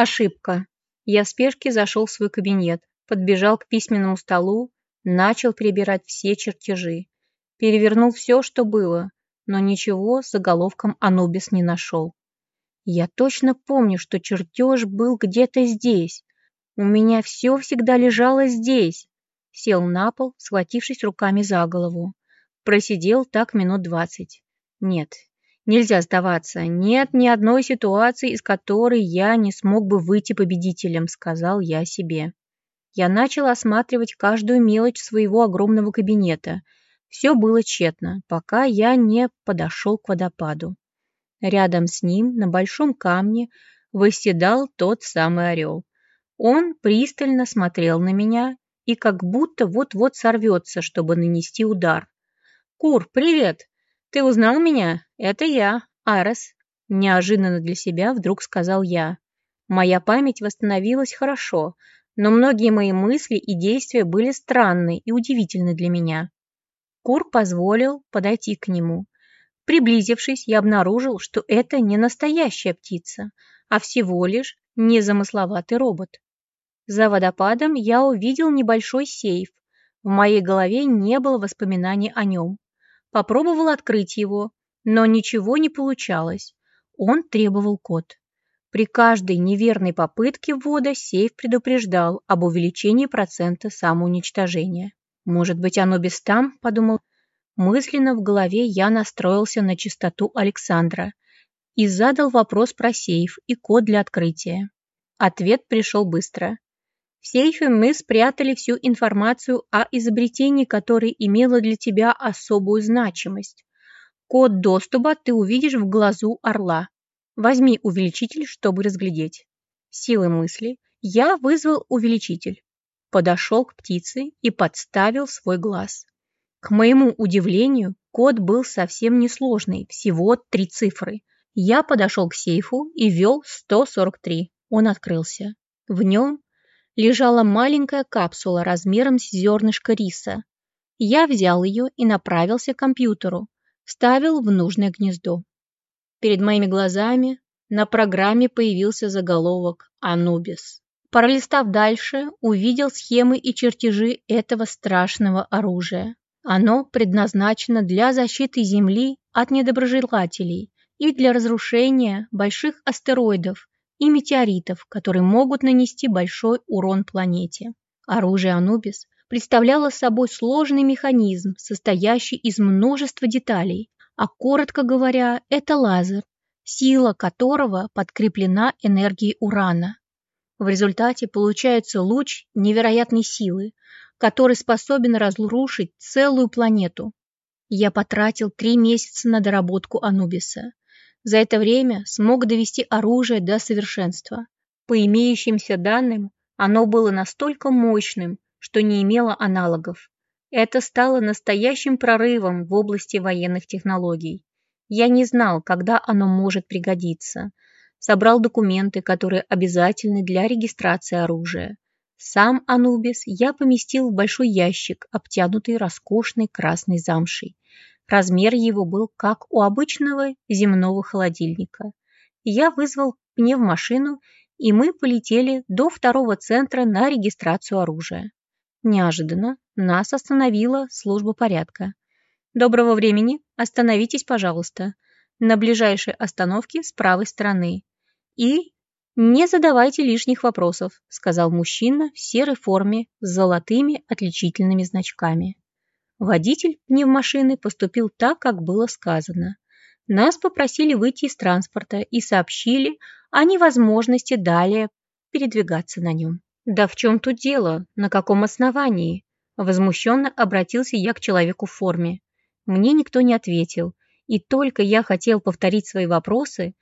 Ошибка. Я в спешке зашел в свой кабинет, подбежал к письменному столу, начал перебирать все чертежи. Перевернул все, что было, но ничего с заголовком «Анубис» не нашел. Я точно помню, что чертеж был где-то здесь. У меня все всегда лежало здесь. Сел на пол, схватившись руками за голову. Просидел так минут двадцать. Нет, нельзя сдаваться. Нет ни одной ситуации, из которой я не смог бы выйти победителем, сказал я себе. Я начал осматривать каждую мелочь своего огромного кабинета. Все было тщетно, пока я не подошел к водопаду. Рядом с ним, на большом камне, восседал тот самый орел. Он пристально смотрел на меня и как будто вот-вот сорвется, чтобы нанести удар. «Кур, привет! Ты узнал меня? Это я, Арес», – неожиданно для себя вдруг сказал я. Моя память восстановилась хорошо, но многие мои мысли и действия были странны и удивительны для меня. Кур позволил подойти к нему. Приблизившись, я обнаружил, что это не настоящая птица, а всего лишь незамысловатый робот. За водопадом я увидел небольшой сейф. В моей голове не было воспоминаний о нем. Попробовал открыть его, но ничего не получалось. Он требовал код. При каждой неверной попытке ввода сейф предупреждал об увеличении процента самоуничтожения. «Может быть, оно без там?» – подумал. Мысленно в голове я настроился на чистоту Александра и задал вопрос про сейф и код для открытия. Ответ пришел быстро. В сейфе мы спрятали всю информацию о изобретении, которое имело для тебя особую значимость. Код доступа ты увидишь в глазу орла. Возьми увеличитель, чтобы разглядеть. Силой мысли я вызвал увеличитель, подошел к птице и подставил свой глаз. К моему удивлению, код был совсем несложный, всего три цифры. Я подошел к сейфу и ввел 143. Он открылся. В нем лежала маленькая капсула размером с зернышко риса. Я взял ее и направился к компьютеру, вставил в нужное гнездо. Перед моими глазами на программе появился заголовок «Анубис». Пролистав дальше, увидел схемы и чертежи этого страшного оружия. Оно предназначено для защиты Земли от недоброжелателей и для разрушения больших астероидов, и метеоритов, которые могут нанести большой урон планете. Оружие Анубис представляло собой сложный механизм, состоящий из множества деталей, а коротко говоря, это лазер, сила которого подкреплена энергией урана. В результате получается луч невероятной силы, который способен разрушить целую планету. Я потратил три месяца на доработку Анубиса. За это время смог довести оружие до совершенства. По имеющимся данным, оно было настолько мощным, что не имело аналогов. Это стало настоящим прорывом в области военных технологий. Я не знал, когда оно может пригодиться. Собрал документы, которые обязательны для регистрации оружия. Сам Анубис я поместил в большой ящик, обтянутый роскошной красной замшей. Размер его был как у обычного земного холодильника. Я вызвал пневмашину, и мы полетели до второго центра на регистрацию оружия. Неожиданно нас остановила служба порядка. «Доброго времени, остановитесь, пожалуйста, на ближайшей остановке с правой стороны. И не задавайте лишних вопросов», сказал мужчина в серой форме с золотыми отличительными значками. Водитель пневмашины поступил так, как было сказано. Нас попросили выйти из транспорта и сообщили о невозможности далее передвигаться на нем. «Да в чем тут дело? На каком основании?» Возмущенно обратился я к человеку в форме. Мне никто не ответил, и только я хотел повторить свои вопросы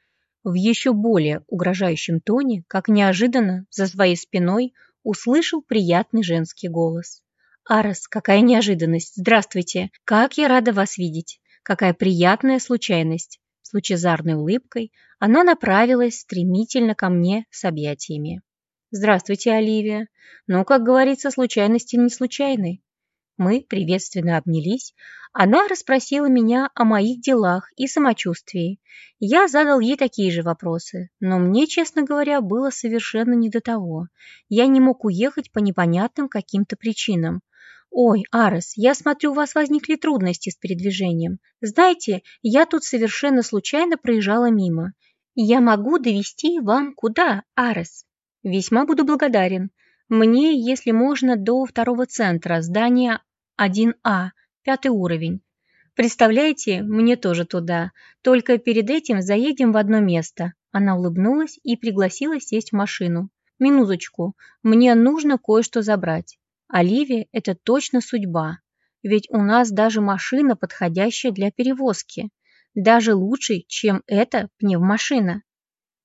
в еще более угрожающем тоне, как неожиданно за своей спиной услышал приятный женский голос. «Арес, какая неожиданность! Здравствуйте! Как я рада вас видеть! Какая приятная случайность!» С лучезарной улыбкой она направилась стремительно ко мне с объятиями. «Здравствуйте, Оливия! Ну, как говорится, случайности не случайны!» Мы приветственно обнялись. Она расспросила меня о моих делах и самочувствии. Я задал ей такие же вопросы, но мне, честно говоря, было совершенно не до того. Я не мог уехать по непонятным каким-то причинам. «Ой, Арес, я смотрю, у вас возникли трудности с передвижением. Знаете, я тут совершенно случайно проезжала мимо. Я могу довести вам куда, Арес?» «Весьма буду благодарен. Мне, если можно, до второго центра, здания 1А, пятый уровень. Представляете, мне тоже туда. Только перед этим заедем в одно место». Она улыбнулась и пригласила сесть в машину. «Минуточку, мне нужно кое-что забрать. Оливия – это точно судьба. Ведь у нас даже машина, подходящая для перевозки. Даже лучше, чем эта пневмашина».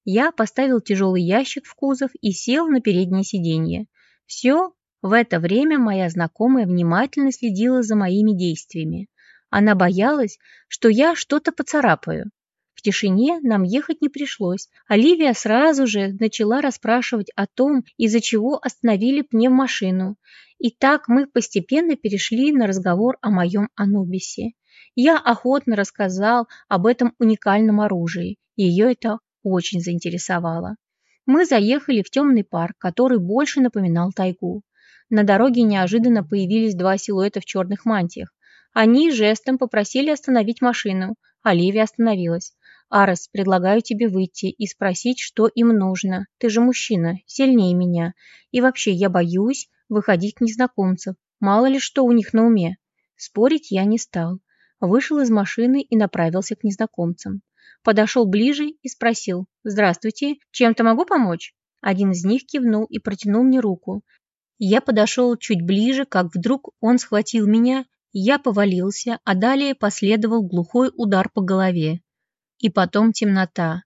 Я поставил тяжелый ящик в кузов и сел на переднее сиденье. Все в это время моя знакомая внимательно следила за моими действиями. Она боялась, что я что-то поцарапаю. В тишине нам ехать не пришлось. Оливия сразу же начала расспрашивать о том, из-за чего остановили пневмашину. И так мы постепенно перешли на разговор о моем Анубисе. Я охотно рассказал об этом уникальном оружии. Ее это очень заинтересовало. Мы заехали в темный парк, который больше напоминал тайгу. На дороге неожиданно появились два силуэта в черных мантиях. Они жестом попросили остановить машину. Оливия остановилась. «Арес, предлагаю тебе выйти и спросить, что им нужно. Ты же мужчина, сильнее меня. И вообще, я боюсь выходить к незнакомцам. Мало ли что у них на уме». Спорить я не стал. Вышел из машины и направился к незнакомцам. Подошел ближе и спросил. «Здравствуйте, чем-то могу помочь?» Один из них кивнул и протянул мне руку. Я подошел чуть ближе, как вдруг он схватил меня, я повалился, а далее последовал глухой удар по голове. И потом темнота.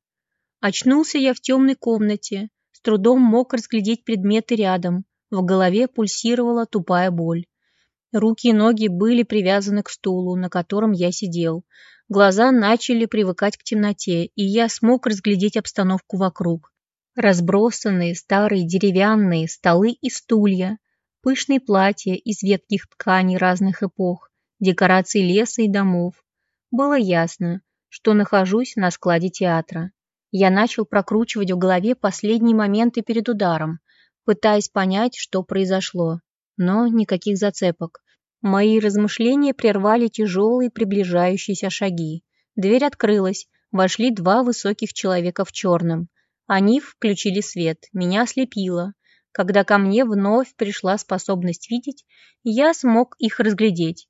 Очнулся я в темной комнате, с трудом мог разглядеть предметы рядом, в голове пульсировала тупая боль. Руки и ноги были привязаны к стулу, на котором я сидел. Глаза начали привыкать к темноте, и я смог разглядеть обстановку вокруг. Разбросанные старые деревянные столы и стулья, пышные платья из ветких тканей разных эпох, декорации леса и домов. Было ясно, что нахожусь на складе театра. Я начал прокручивать в голове последние моменты перед ударом, пытаясь понять, что произошло. Но никаких зацепок. Мои размышления прервали тяжелые приближающиеся шаги. Дверь открылась, вошли два высоких человека в черном. Они включили свет, меня ослепило. Когда ко мне вновь пришла способность видеть, я смог их разглядеть.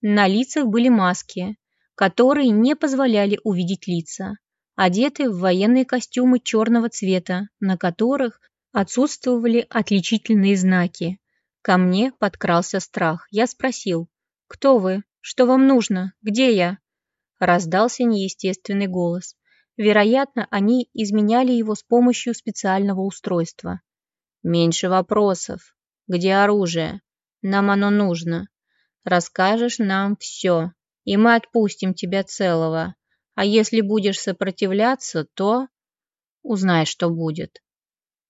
На лицах были маски, которые не позволяли увидеть лица, одеты в военные костюмы черного цвета, на которых отсутствовали отличительные знаки. Ко мне подкрался страх. Я спросил, «Кто вы? Что вам нужно? Где я?» Раздался неестественный голос. Вероятно, они изменяли его с помощью специального устройства. «Меньше вопросов. Где оружие? Нам оно нужно. Расскажешь нам все, и мы отпустим тебя целого. А если будешь сопротивляться, то...» Узнай, что будет.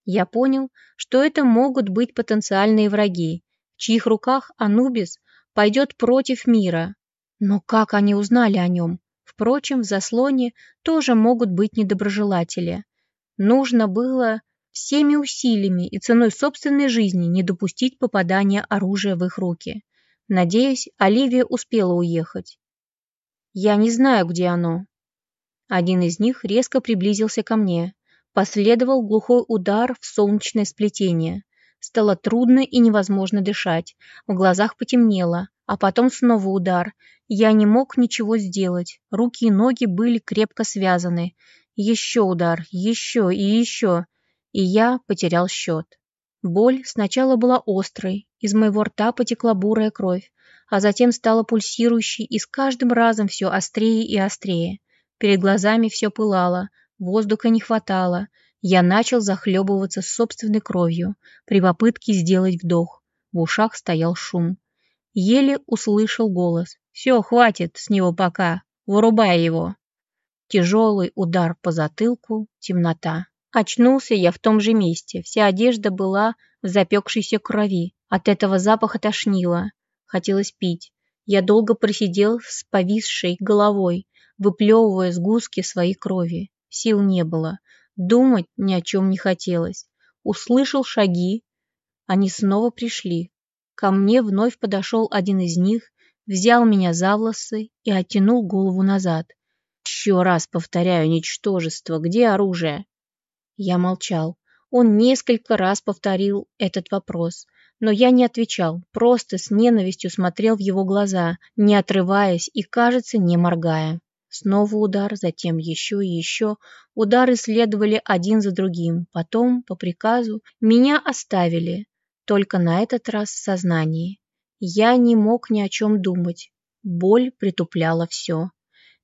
Я понял, что это могут быть потенциальные враги, в чьих руках Анубис пойдет против мира. Но как они узнали о нем? Впрочем, в заслоне тоже могут быть недоброжелатели. Нужно было всеми усилиями и ценой собственной жизни не допустить попадания оружия в их руки. Надеюсь, Оливия успела уехать. Я не знаю, где оно. Один из них резко приблизился ко мне. Последовал глухой удар в солнечное сплетение. Стало трудно и невозможно дышать. В глазах потемнело, а потом снова удар. Я не мог ничего сделать. Руки и ноги были крепко связаны. Еще удар, еще и еще. И я потерял счет. Боль сначала была острой, из моего рта потекла бурая кровь, а затем стала пульсирующей и с каждым разом все острее и острее. Перед глазами все пылало, воздуха не хватало. Я начал захлебываться собственной кровью при попытке сделать вдох. В ушах стоял шум. Еле услышал голос. «Все, хватит с него пока. Вырубай его». Тяжелый удар по затылку, темнота. Очнулся я в том же месте. Вся одежда была в запекшейся крови. От этого запаха тошнило. Хотелось пить. Я долго просидел с повисшей головой, выплевывая сгустки своей крови. Сил не было. Думать ни о чем не хотелось. Услышал шаги. Они снова пришли. Ко мне вновь подошел один из них, взял меня за волосы и оттянул голову назад. Еще раз повторяю, ничтожество, где оружие? Я молчал. Он несколько раз повторил этот вопрос, но я не отвечал, просто с ненавистью смотрел в его глаза, не отрываясь и, кажется, не моргая. Снова удар, затем еще и еще. Удары следовали один за другим. Потом, по приказу, меня оставили, только на этот раз в сознании. Я не мог ни о чем думать. Боль притупляла все.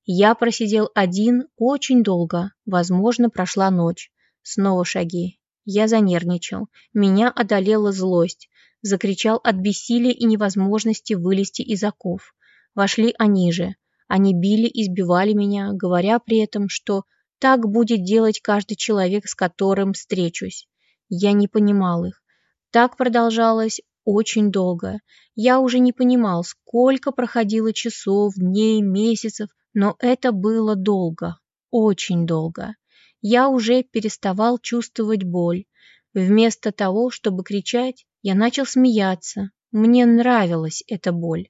Я просидел один очень долго, возможно, прошла ночь. Снова шаги. Я занервничал. Меня одолела злость. Закричал от бессилия и невозможности вылезти из оков. Вошли они же. Они били и избивали меня, говоря при этом, что так будет делать каждый человек, с которым встречусь. Я не понимал их. Так продолжалось очень долго. Я уже не понимал, сколько проходило часов, дней, месяцев, но это было долго, очень долго. Я уже переставал чувствовать боль. Вместо того, чтобы кричать, я начал смеяться. Мне нравилась эта боль.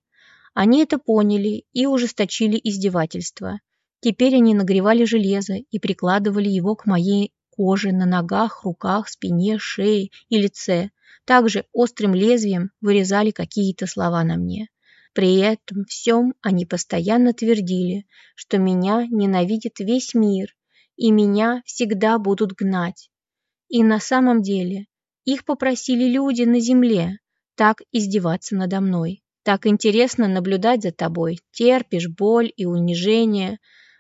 Они это поняли и ужесточили издевательства. Теперь они нагревали железо и прикладывали его к моей коже на ногах, руках, спине, шее и лице. Также острым лезвием вырезали какие-то слова на мне. При этом всем они постоянно твердили, что меня ненавидит весь мир, и меня всегда будут гнать. И на самом деле их попросили люди на земле так издеваться надо мной. Так интересно наблюдать за тобой. Терпишь боль и унижение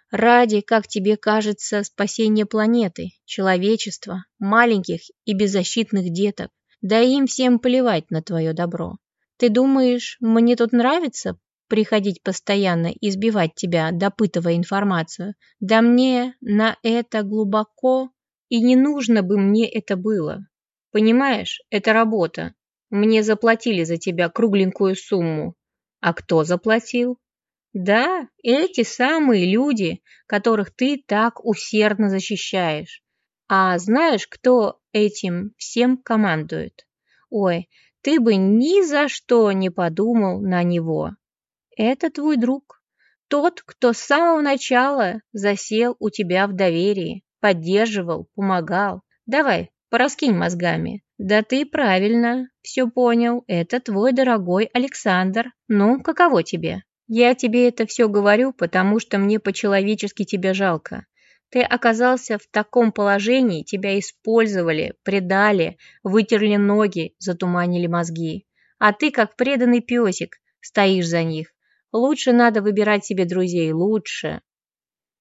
ради, как тебе кажется, спасения планеты, человечества, маленьких и беззащитных деток. Да им всем плевать на твое добро. Ты думаешь, мне тут нравится приходить постоянно и избивать тебя, допытывая информацию? Да мне на это глубоко и не нужно бы мне это было. Понимаешь, это работа. Мне заплатили за тебя кругленькую сумму. А кто заплатил? Да, эти самые люди, которых ты так усердно защищаешь. А знаешь, кто этим всем командует? Ой, ты бы ни за что не подумал на него. Это твой друг. Тот, кто с самого начала засел у тебя в доверии, поддерживал, помогал. Давай, пораскинь мозгами. Да ты правильно все понял. Это твой дорогой Александр. Ну, каково тебе? Я тебе это все говорю, потому что мне по-человечески тебя жалко. Ты оказался в таком положении, тебя использовали, предали, вытерли ноги, затуманили мозги. А ты, как преданный песик, стоишь за них. Лучше надо выбирать себе друзей, лучше.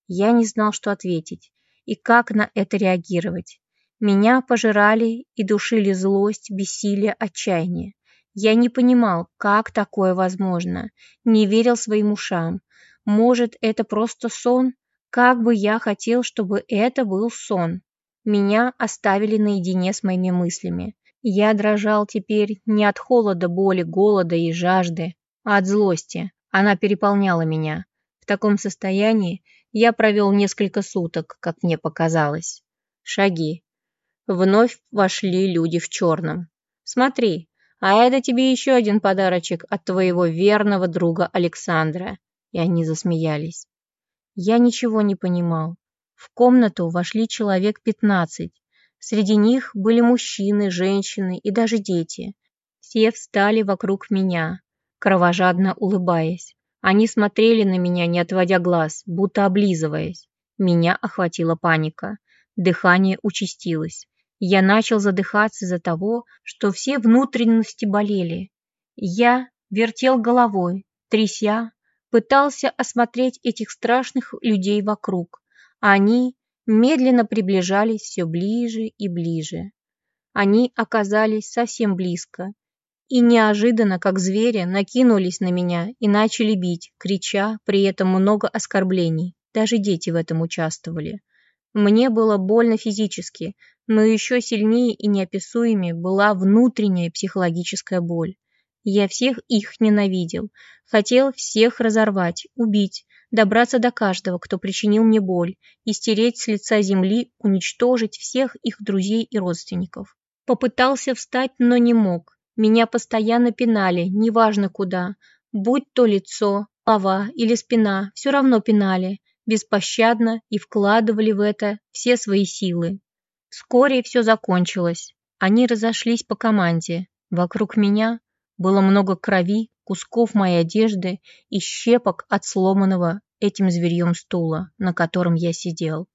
Я не знал, что ответить и как на это реагировать. Меня пожирали и душили злость, бессилие, отчаяние. Я не понимал, как такое возможно, не верил своим ушам. Может, это просто сон? Как бы я хотел, чтобы это был сон. Меня оставили наедине с моими мыслями. Я дрожал теперь не от холода, боли, голода и жажды, а от злости. Она переполняла меня. В таком состоянии я провел несколько суток, как мне показалось. Шаги. Вновь вошли люди в черном. «Смотри, а это тебе еще один подарочек от твоего верного друга Александра». И они засмеялись. Я ничего не понимал. В комнату вошли человек пятнадцать. Среди них были мужчины, женщины и даже дети. Все встали вокруг меня, кровожадно улыбаясь. Они смотрели на меня, не отводя глаз, будто облизываясь. Меня охватила паника. Дыхание участилось. Я начал задыхаться из-за того, что все внутренности болели. Я вертел головой, тряся, пытался осмотреть этих страшных людей вокруг. Они медленно приближались все ближе и ближе. Они оказались совсем близко и неожиданно, как звери, накинулись на меня и начали бить, крича при этом много оскорблений. Даже дети в этом участвовали. Мне было больно физически, но еще сильнее и неописуемее была внутренняя психологическая боль. Я всех их ненавидел. Хотел всех разорвать, убить, добраться до каждого, кто причинил мне боль, и стереть с лица земли, уничтожить всех их друзей и родственников. Попытался встать, но не мог. Меня постоянно пинали, неважно куда. Будь то лицо, голова или спина, все равно пинали, беспощадно и вкладывали в это все свои силы. Вскоре все закончилось. Они разошлись по команде. Вокруг меня было много крови, кусков моей одежды и щепок от сломанного этим зверьем стула, на котором я сидел.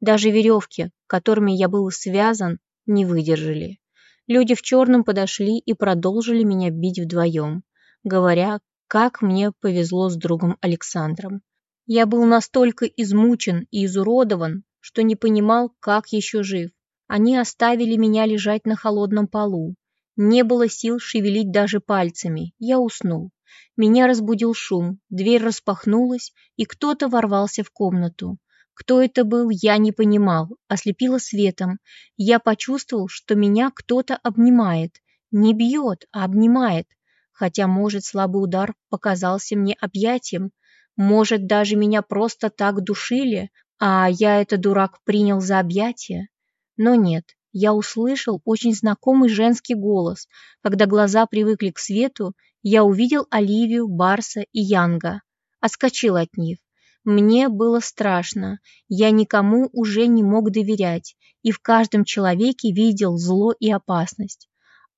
Даже веревки, которыми я был связан, не выдержали. Люди в черном подошли и продолжили меня бить вдвоем, говоря, как мне повезло с другом Александром. Я был настолько измучен и изуродован, что не понимал, как еще жив. Они оставили меня лежать на холодном полу. Не было сил шевелить даже пальцами. Я уснул. Меня разбудил шум, дверь распахнулась, и кто-то ворвался в комнату. Кто это был, я не понимал, ослепило светом. Я почувствовал, что меня кто-то обнимает. Не бьет, а обнимает. Хотя, может, слабый удар показался мне объятием. Может, даже меня просто так душили, а я, это дурак, принял за объятие. Но нет, я услышал очень знакомый женский голос. Когда глаза привыкли к свету, я увидел Оливию, Барса и Янга. Отскочил от них. Мне было страшно, я никому уже не мог доверять и в каждом человеке видел зло и опасность.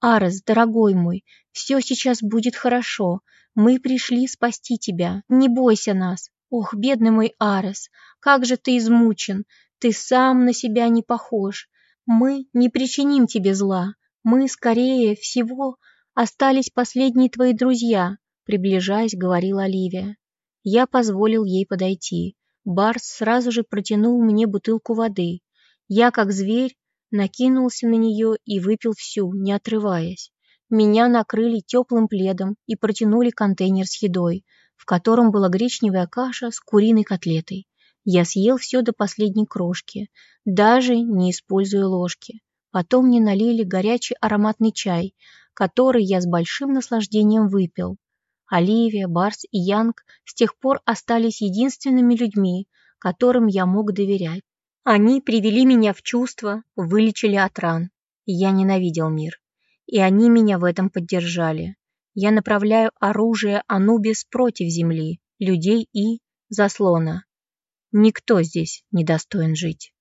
«Арес, дорогой мой, все сейчас будет хорошо. Мы пришли спасти тебя. Не бойся нас. Ох, бедный мой Арес, как же ты измучен. Ты сам на себя не похож. Мы не причиним тебе зла. Мы, скорее всего, остались последние твои друзья», приближаясь, говорила Оливия. Я позволил ей подойти. Барс сразу же протянул мне бутылку воды. Я, как зверь, накинулся на нее и выпил всю, не отрываясь. Меня накрыли теплым пледом и протянули контейнер с едой, в котором была гречневая каша с куриной котлетой. Я съел все до последней крошки, даже не используя ложки. Потом мне налили горячий ароматный чай, который я с большим наслаждением выпил. Оливия, Барс и Янг с тех пор остались единственными людьми, которым я мог доверять. Они привели меня в чувство, вылечили от ран. Я ненавидел мир. И они меня в этом поддержали. Я направляю оружие Анубис против Земли, людей и заслона. Никто здесь не достоин жить.